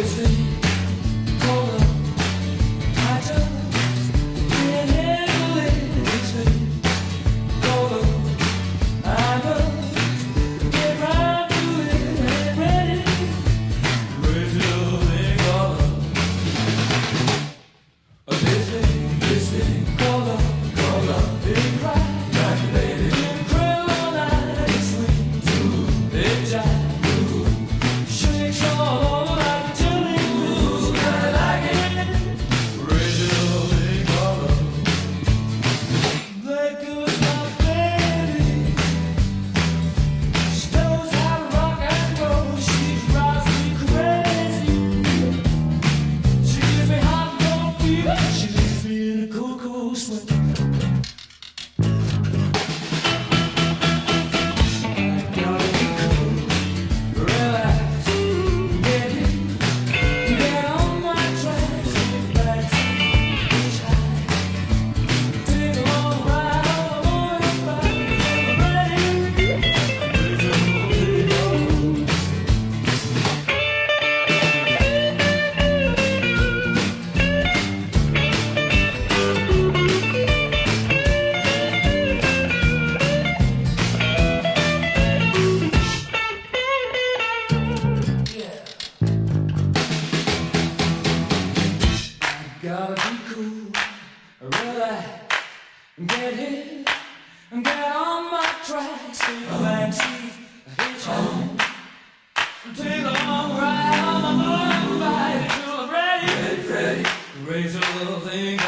Christmas. Sweat. Gotta be cool, relax, get hit, get on my tracks, take a backseat, hitchhike, take a long ride on my motorbike. Till I'm ready, ready, ready, raise a little thing